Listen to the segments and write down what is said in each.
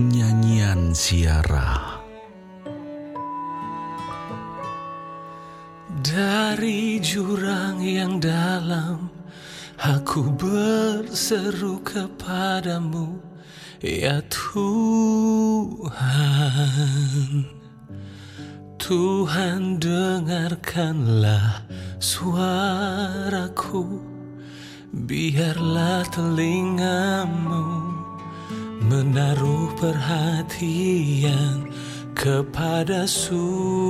Nyanyian Siara Dari jurang yang dalam Aku berseru kepadamu Ya Tuhan Tuhan dengarkanlah suaraku. Biarlah telingamu menaruh perhatian kepada suara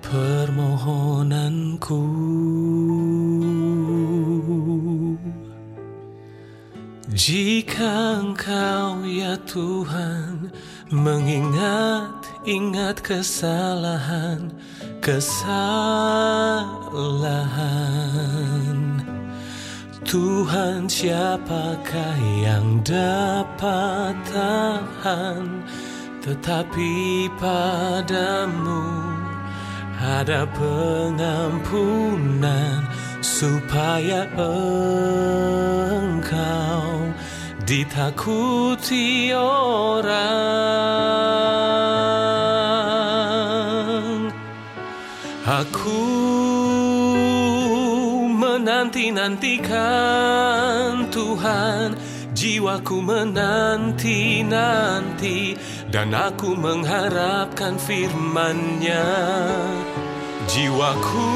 permohonanku. Jika engkau ya Tuhan mengingat-ingat kesalahan, kesalahan. Tuhan siapakah yang dapat tahan? Tetapi padamu ada pengampunan Supaya engkau ditakuti orang. Aku menanti-nantikan Tuhan. Jiwaku menanti-nanti Dan aku mengharapkan firman-Nya. Jiwaku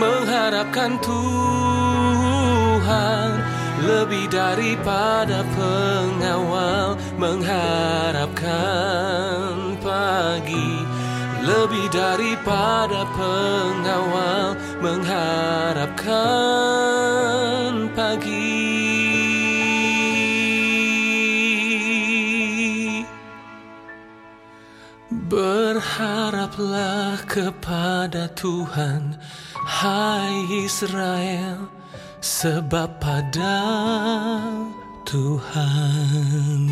mengharapkan Tuhan Lebih daripada pengawal Mengharapkan pagi lebih daripada pengawal mengharapkan pagi. Berharaplah kepada Tuhan Hai Israel Sebab pada Tuhan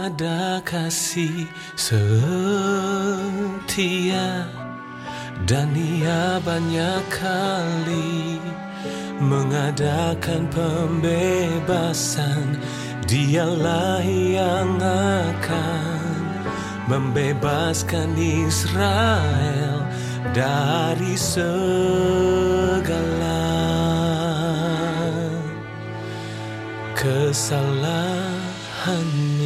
ada kasih setia. Dan ia banyak kali mengadakan pembebasan. Dialah yang akan membebaskan Israel dari segala kesalahan Hình